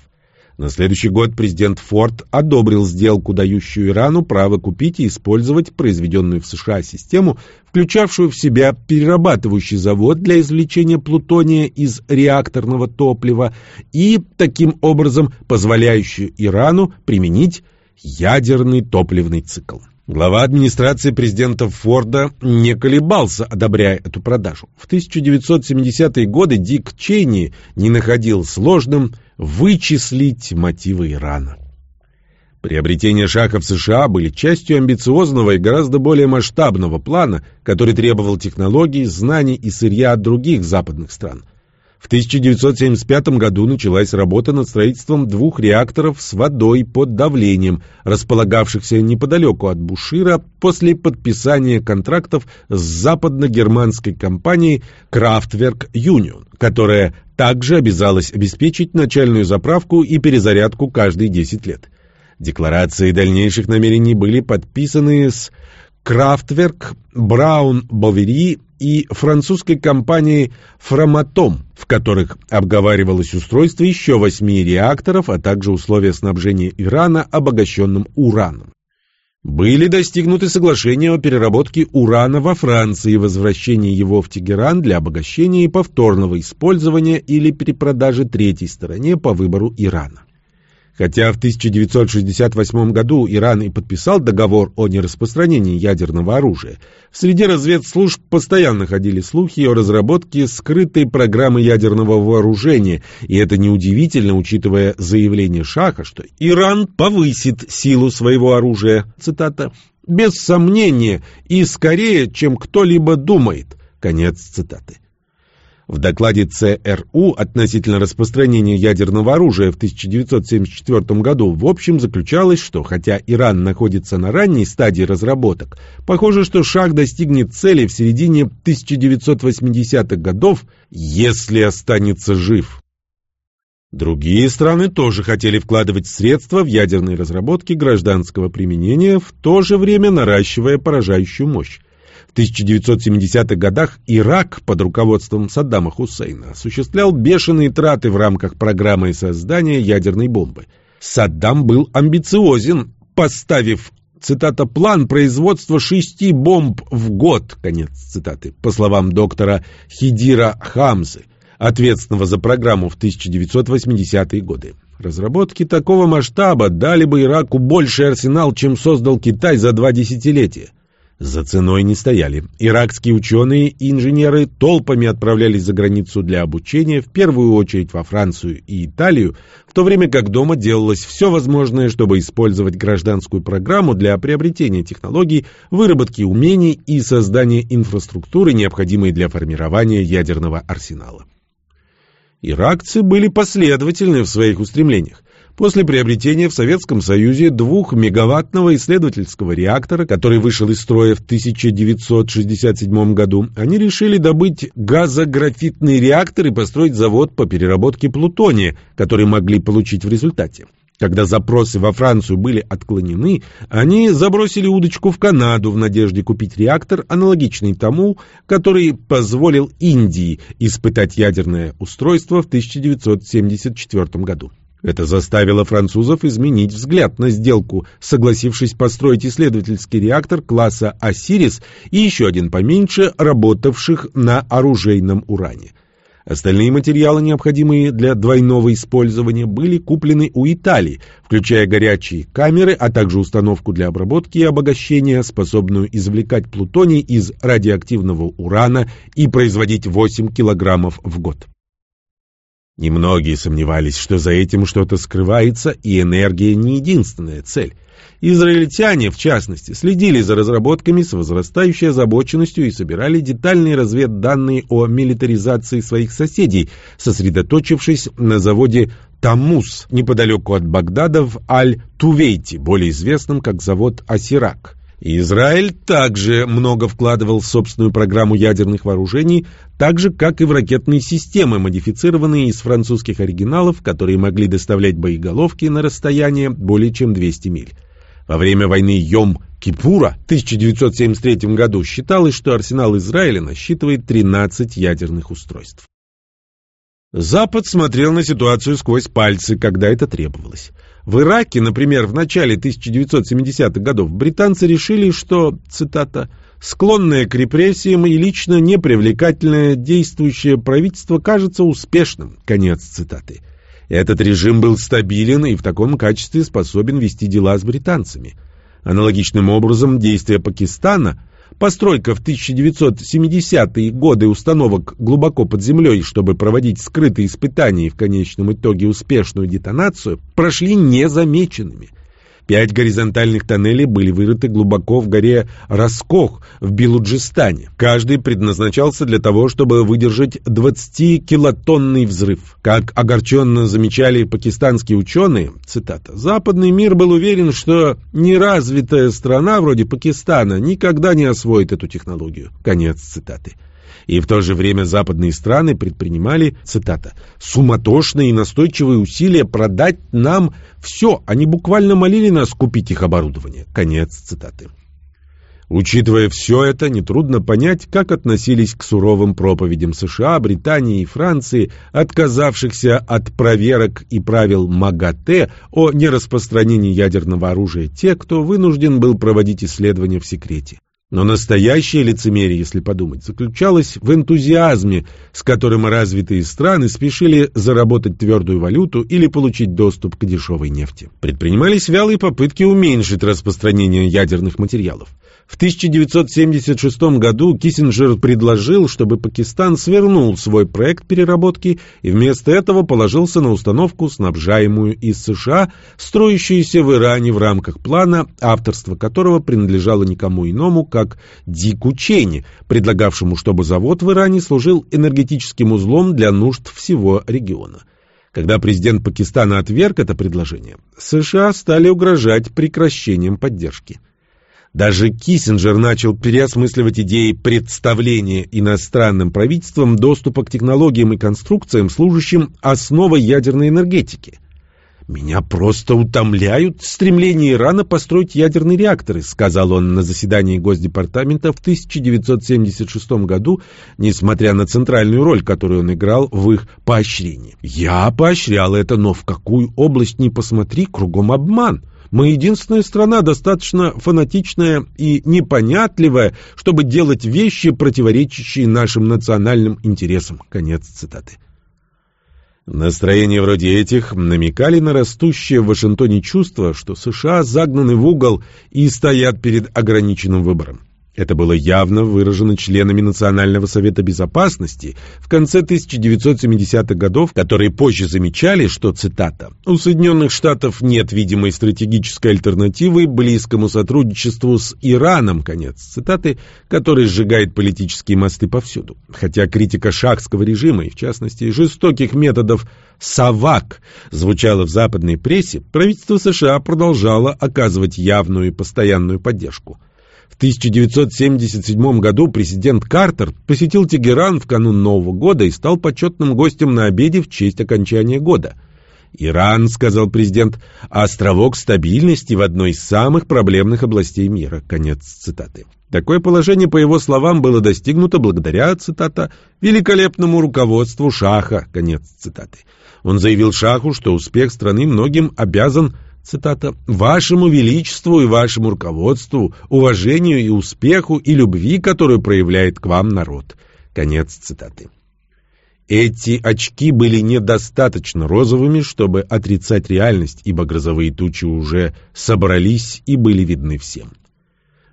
Speaker 1: На следующий год президент Форд одобрил сделку, дающую Ирану право купить и использовать произведенную в США систему, включавшую в себя перерабатывающий завод для извлечения плутония из реакторного топлива и, таким образом, позволяющую Ирану применить ядерный топливный цикл. Глава администрации президента Форда не колебался, одобряя эту продажу. В 1970-е годы Дик Чейни не находил сложным вычислить мотивы Ирана. Приобретения Шаха в США были частью амбициозного и гораздо более масштабного плана, который требовал технологий, знаний и сырья от других западных стран – в 1975 году началась работа над строительством двух реакторов с водой под давлением, располагавшихся неподалеку от Бушира после подписания контрактов с западно-германской компанией Kraftwerk Union, которая также обязалась обеспечить начальную заправку и перезарядку каждые 10 лет. Декларации дальнейших намерений были подписаны с Крафтверк, Браун Бовери и французской компанией Фраматом, в которых обговаривалось устройство еще восьми реакторов, а также условия снабжения Ирана обогащенным ураном. Были достигнуты соглашения о переработке урана во Франции и возвращении его в Тегеран для обогащения и повторного использования или перепродажи третьей стороне по выбору Ирана. Хотя в 1968 году Иран и подписал договор о нераспространении ядерного оружия, в среде разведслужб постоянно ходили слухи о разработке скрытой программы ядерного вооружения, и это неудивительно, учитывая заявление Шаха, что Иран повысит силу своего оружия, цитата, «без сомнения и скорее, чем кто-либо думает», конец цитаты. В докладе ЦРУ относительно распространения ядерного оружия в 1974 году в общем заключалось, что хотя Иран находится на ранней стадии разработок, похоже, что шаг достигнет цели в середине 1980-х годов, если останется жив. Другие страны тоже хотели вкладывать средства в ядерные разработки гражданского применения, в то же время наращивая поражающую мощь. В 1970-х годах Ирак под руководством Саддама Хусейна осуществлял бешеные траты в рамках программы создания ядерной бомбы. Саддам был амбициозен, поставив цитата, план производства шести бомб в год, конец цитаты, по словам доктора Хидира Хамзы, ответственного за программу в 1980-е годы. Разработки такого масштаба дали бы Ираку больший арсенал, чем создал Китай за два десятилетия. За ценой не стояли. Иракские ученые и инженеры толпами отправлялись за границу для обучения, в первую очередь во Францию и Италию, в то время как дома делалось все возможное, чтобы использовать гражданскую программу для приобретения технологий, выработки умений и создания инфраструктуры, необходимой для формирования ядерного арсенала. Иракцы были последовательны в своих устремлениях. После приобретения в Советском Союзе двухмегаваттного исследовательского реактора, который вышел из строя в 1967 году, они решили добыть газографитный реактор и построить завод по переработке плутония, который могли получить в результате. Когда запросы во Францию были отклонены, они забросили удочку в Канаду в надежде купить реактор, аналогичный тому, который позволил Индии испытать ядерное устройство в 1974 году. Это заставило французов изменить взгляд на сделку, согласившись построить исследовательский реактор класса «Осирис» и еще один поменьше, работавших на оружейном уране. Остальные материалы, необходимые для двойного использования, были куплены у Италии, включая горячие камеры, а также установку для обработки и обогащения, способную извлекать плутоний из радиоактивного урана и производить 8 килограммов в год. Немногие сомневались, что за этим что-то скрывается, и энергия не единственная цель. Израильтяне, в частности, следили за разработками с возрастающей озабоченностью и собирали детальные разведданные о милитаризации своих соседей, сосредоточившись на заводе Тамус неподалеку от Багдада в Аль-Тувейте, более известном как завод Асирак. Израиль также много вкладывал в собственную программу ядерных вооружений, так же, как и в ракетные системы, модифицированные из французских оригиналов, которые могли доставлять боеголовки на расстояние более чем 200 миль. Во время войны Йом-Кипура в 1973 году считалось, что арсенал Израиля насчитывает 13 ядерных устройств. Запад смотрел на ситуацию сквозь пальцы, когда это требовалось. В Ираке, например, в начале 1970-х годов британцы решили, что, цитата, «склонное к репрессиям и лично непривлекательное действующее правительство кажется успешным», конец цитаты. Этот режим был стабилен и в таком качестве способен вести дела с британцами. Аналогичным образом действия Пакистана – Постройка в 1970-е годы установок глубоко под землей, чтобы проводить скрытые испытания и в конечном итоге успешную детонацию, прошли незамеченными. Пять горизонтальных тоннелей были вырыты глубоко в горе Раскох в Белуджистане. Каждый предназначался для того, чтобы выдержать 20-килотонный взрыв. Как огорченно замечали пакистанские ученые, цитата, «Западный мир был уверен, что неразвитая страна вроде Пакистана никогда не освоит эту технологию». Конец цитаты. И в то же время западные страны предпринимали, цитата, «суматошные и настойчивые усилия продать нам все. Они буквально молили нас купить их оборудование». Конец цитаты. Учитывая все это, нетрудно понять, как относились к суровым проповедям США, Британии и Франции, отказавшихся от проверок и правил МАГАТЭ о нераспространении ядерного оружия те, кто вынужден был проводить исследования в секрете. Но настоящее лицемерие, если подумать, заключалось в энтузиазме, с которым развитые страны спешили заработать твердую валюту или получить доступ к дешевой нефти. Предпринимались вялые попытки уменьшить распространение ядерных материалов. В 1976 году Киссинджер предложил, чтобы Пакистан свернул свой проект переработки и вместо этого положился на установку, снабжаемую из США, строящуюся в Иране в рамках плана, авторство которого принадлежало никому иному, как Дику Чейни, предлагавшему, чтобы завод в Иране служил энергетическим узлом для нужд всего региона. Когда президент Пакистана отверг это предложение, США стали угрожать прекращением поддержки. Даже Киссинджер начал переосмысливать идеи представления иностранным правительствам доступа к технологиям и конструкциям, служащим основой ядерной энергетики. «Меня просто утомляют стремления Ирана построить ядерные реакторы», сказал он на заседании Госдепартамента в 1976 году, несмотря на центральную роль, которую он играл в их поощрении. «Я поощрял это, но в какую область ни посмотри, кругом обман». Мы единственная страна, достаточно фанатичная и непонятливая, чтобы делать вещи, противоречащие нашим национальным интересам. Конец цитаты. Настроения вроде этих намекали на растущее в Вашингтоне чувство, что США загнаны в угол и стоят перед ограниченным выбором. Это было явно выражено членами Национального совета безопасности в конце 1970-х годов, которые позже замечали, что, цитата, «у Соединенных Штатов нет видимой стратегической альтернативы близкому сотрудничеству с Ираном», конец цитаты, который сжигает политические мосты повсюду. Хотя критика шахского режима и, в частности, жестоких методов «Савак» звучала в западной прессе, правительство США продолжало оказывать явную и постоянную поддержку. В 1977 году президент Картер посетил Тегеран в канун Нового года и стал почетным гостем на обеде в честь окончания года. «Иран, — сказал президент, — островок стабильности в одной из самых проблемных областей мира». Конец цитаты. Такое положение, по его словам, было достигнуто благодаря, цитата, «великолепному руководству Шаха». Конец цитаты. Он заявил Шаху, что успех страны многим обязан цитата, «вашему величеству и вашему руководству, уважению и успеху и любви, которую проявляет к вам народ». Конец цитаты. Эти очки были недостаточно розовыми, чтобы отрицать реальность, ибо грозовые тучи уже собрались и были видны всем.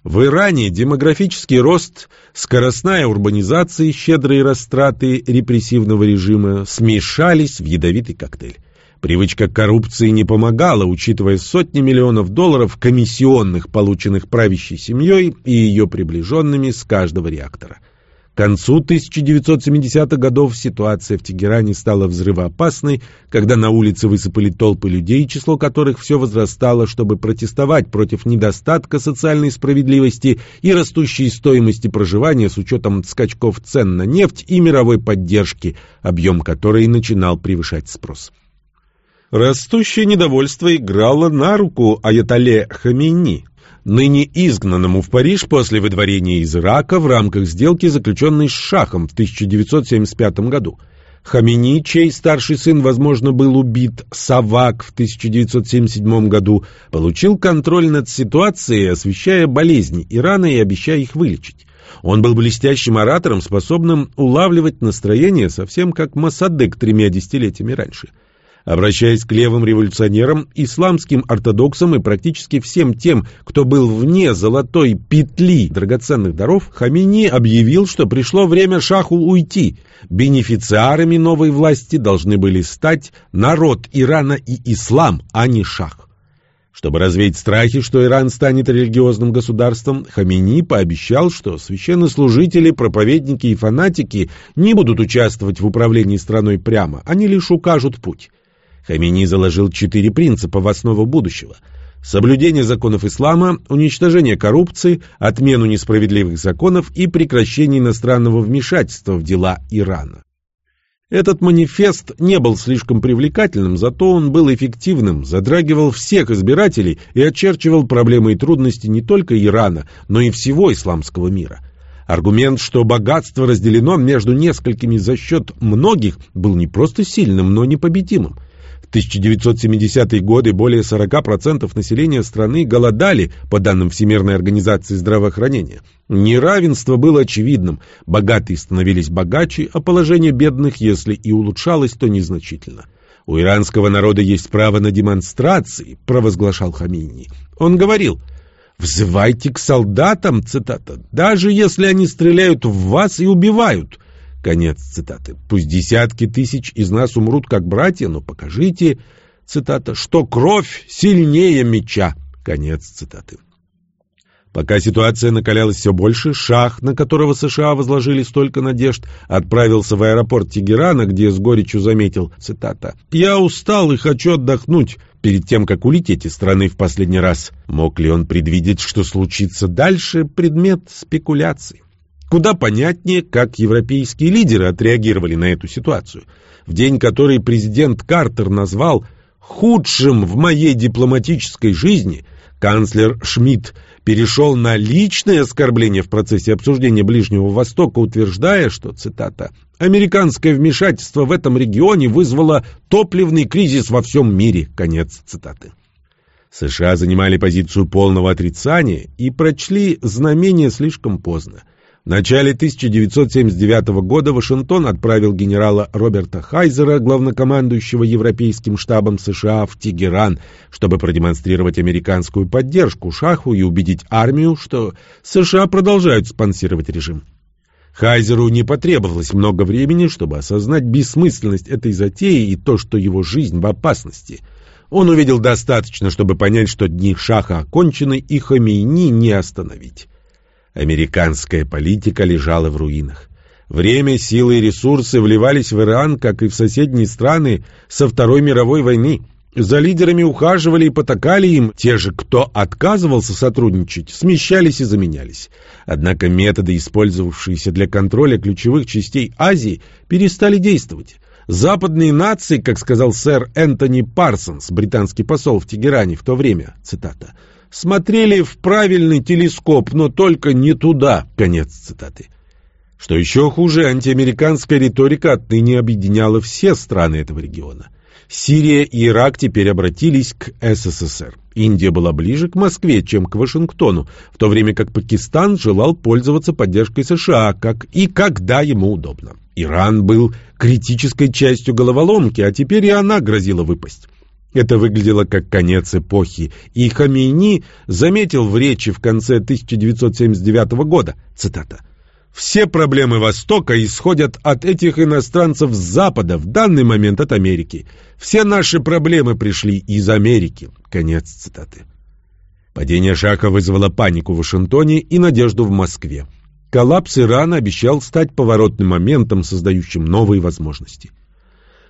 Speaker 1: В Иране демографический рост, скоростная урбанизация и щедрые растраты репрессивного режима смешались в ядовитый коктейль. Привычка коррупции не помогала, учитывая сотни миллионов долларов комиссионных, полученных правящей семьей и ее приближенными с каждого реактора. К концу 1970-х годов ситуация в Тегеране стала взрывоопасной, когда на улицы высыпали толпы людей, число которых все возрастало, чтобы протестовать против недостатка социальной справедливости и растущей стоимости проживания с учетом скачков цен на нефть и мировой поддержки, объем которой начинал превышать спрос. Растущее недовольство играло на руку Аятоле Хамини, ныне изгнанному в Париж после выдворения из Ирака в рамках сделки, заключенной с Шахом в 1975 году. Хамини, чей старший сын, возможно, был убит Савак в 1977 году, получил контроль над ситуацией, освещая болезни Ирана и обещая их вылечить. Он был блестящим оратором, способным улавливать настроение, совсем как Масадек тремя десятилетиями раньше – Обращаясь к левым революционерам, исламским ортодоксам и практически всем тем, кто был вне золотой петли драгоценных даров, Хамини объявил, что пришло время шаху уйти. Бенефициарами новой власти должны были стать народ Ирана и ислам, а не шах. Чтобы развеять страхи, что Иран станет религиозным государством, Хамини пообещал, что священнослужители, проповедники и фанатики не будут участвовать в управлении страной прямо, они лишь укажут путь. Хамини заложил четыре принципа в основу будущего. Соблюдение законов ислама, уничтожение коррупции, отмену несправедливых законов и прекращение иностранного вмешательства в дела Ирана. Этот манифест не был слишком привлекательным, зато он был эффективным, затрагивал всех избирателей и очерчивал проблемы и трудности не только Ирана, но и всего исламского мира. Аргумент, что богатство разделено между несколькими за счет многих, был не просто сильным, но непобедимым. В 1970-е годы более 40% населения страны голодали, по данным Всемирной организации здравоохранения. Неравенство было очевидным. Богатые становились богаче, а положение бедных, если и улучшалось, то незначительно. «У иранского народа есть право на демонстрации», — провозглашал Хамини. Он говорил — «Взывайте к солдатам», цитата, «даже если они стреляют в вас и убивают». Конец цитаты. «Пусть десятки тысяч из нас умрут как братья, но покажите, цитата, что кровь сильнее меча». Конец цитаты. Пока ситуация накалялась все больше, Шах, на которого США возложили столько надежд, отправился в аэропорт Тегерана, где с горечью заметил, цитата, «Я устал и хочу отдохнуть перед тем, как улететь из страны в последний раз. Мог ли он предвидеть, что случится дальше, предмет спекуляций? Куда понятнее, как европейские лидеры отреагировали на эту ситуацию. В день, который президент Картер назвал «худшим в моей дипломатической жизни», канцлер Шмидт перешел на личное оскорбление в процессе обсуждения Ближнего Востока, утверждая, что, цитата, «американское вмешательство в этом регионе вызвало топливный кризис во всем мире». Конец цитаты. США занимали позицию полного отрицания и прочли знамение слишком поздно. В начале 1979 года Вашингтон отправил генерала Роберта Хайзера, главнокомандующего Европейским штабом США, в Тегеран, чтобы продемонстрировать американскую поддержку Шаху и убедить армию, что США продолжают спонсировать режим. Хайзеру не потребовалось много времени, чтобы осознать бессмысленность этой затеи и то, что его жизнь в опасности. Он увидел достаточно, чтобы понять, что дни Шаха окончены и Хамейни не остановить. Американская политика лежала в руинах. Время, силы и ресурсы вливались в Иран, как и в соседние страны со Второй мировой войны. За лидерами ухаживали и потакали им, те же, кто отказывался сотрудничать, смещались и заменялись. Однако методы, использовавшиеся для контроля ключевых частей Азии, перестали действовать. Западные нации, как сказал сэр Энтони Парсонс, британский посол в Тегеране в то время, цитата, смотрели в правильный телескоп, но только не туда. Конец цитаты. Что еще хуже, антиамериканская риторика отныне объединяла все страны этого региона. Сирия и Ирак теперь обратились к СССР. Индия была ближе к Москве, чем к Вашингтону, в то время как Пакистан желал пользоваться поддержкой США, как и когда ему удобно. Иран был критической частью головоломки, а теперь и она грозила выпасть. Это выглядело как конец эпохи, и Хамейни заметил в речи в конце 1979 года, цитата, «Все проблемы Востока исходят от этих иностранцев с Запада, в данный момент от Америки. Все наши проблемы пришли из Америки». Конец цитаты. Падение Шаха вызвало панику в Вашингтоне и надежду в Москве. Коллапс Ирана обещал стать поворотным моментом, создающим новые возможности.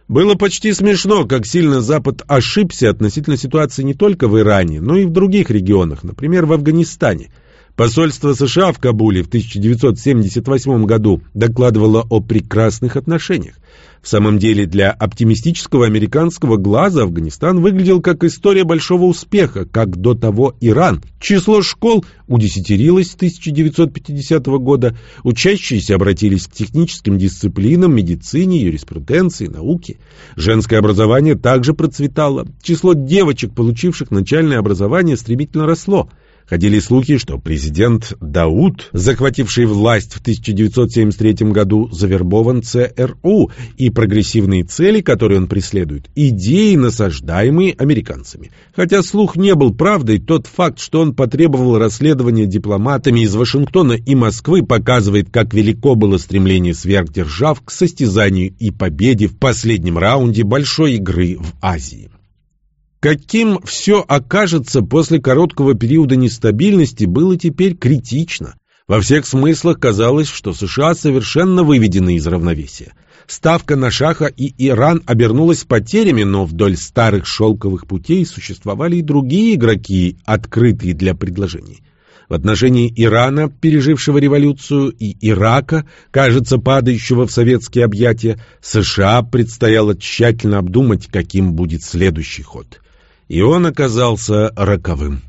Speaker 1: Было почти смешно, как сильно Запад ошибся относительно ситуации не только в Иране, но и в других регионах, например, в Афганистане – Посольство США в Кабуле в 1978 году докладывало о прекрасных отношениях. В самом деле, для оптимистического американского глаза Афганистан выглядел как история большого успеха, как до того Иран. Число школ удесятерилось с 1950 года, учащиеся обратились к техническим дисциплинам, медицине, юриспруденции, науке. Женское образование также процветало. Число девочек, получивших начальное образование, стремительно росло – Ходили слухи, что президент Дауд, захвативший власть в 1973 году, завербован ЦРУ, и прогрессивные цели, которые он преследует, идеи, насаждаемые американцами. Хотя слух не был правдой, тот факт, что он потребовал расследования дипломатами из Вашингтона и Москвы, показывает, как велико было стремление сверхдержав к состязанию и победе в последнем раунде большой игры в Азии. Каким все окажется после короткого периода нестабильности, было теперь критично. Во всех смыслах казалось, что США совершенно выведены из равновесия. Ставка на Шаха и Иран обернулась потерями, но вдоль старых шелковых путей существовали и другие игроки, открытые для предложений. В отношении Ирана, пережившего революцию, и Ирака, кажется, падающего в советские объятия, США предстояло тщательно обдумать, каким будет следующий ход. И он оказался роковым.